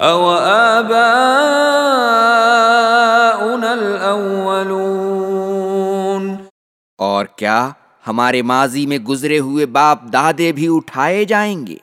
او آباؤنا الاولون اور کیا ہمارے ماضی میں گزرے ہوئے باپ دادے بھی اٹھائے جائیں گے؟